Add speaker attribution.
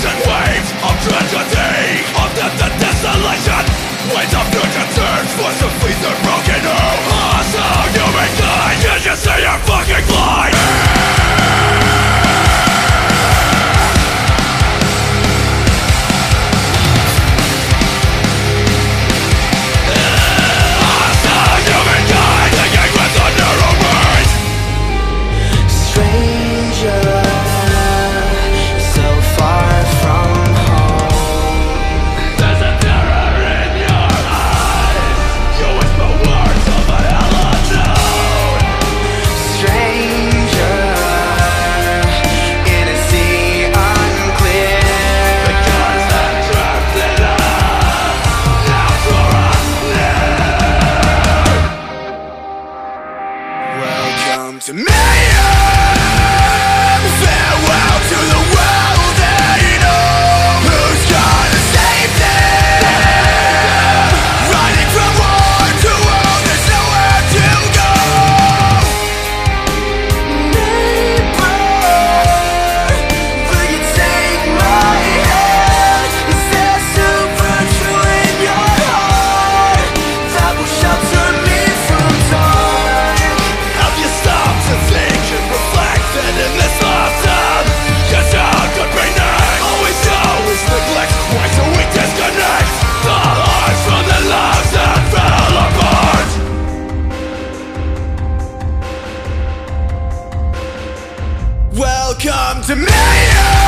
Speaker 1: Ocean waves of tragedy Of death and desolation.
Speaker 2: Come to me.